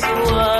next one.